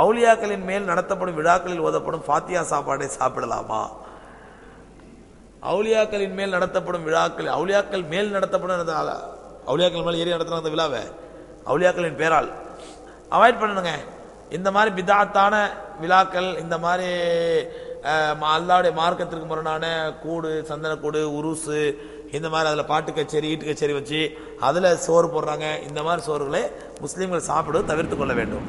அவுலியாக்களின் மேல் நடத்தப்படும் விழாக்களில் ஓதப்படும் ஃபாத்தியா சாப்பாடை சாப்பிடலாமா? அவுலியாக்களின் மேல் நடத்தப்படும் விழாக்கள் அவுலியாக்கள் மேல் நடத்தப்படும் அந்த அவுலியாக்கள் மேல் ஏறி நடத்துறாங்க அந்த விழாவை. அவுலியாக்களின் பேரால். அவாய்ட் பண்ணணுங்க இந்த மாதிரி பிதாத்தான விழாக்கள் இந்த மாதிரி அல்லாவுடைய மார்க்கத்திற்கு முரணான கூடு சந்தனக்கூடு உருசு இந்த மாதிரி அதில் பாட்டு கச்சேரி ஈட்டு கச்சேரி வச்சு அதில் சோறு போடுறாங்க. இந்த மாதிரி சோறுகளை முஸ்லீம்கள் சாப்பிடுவது தவிர்த்து கொள்ள வேண்டும்.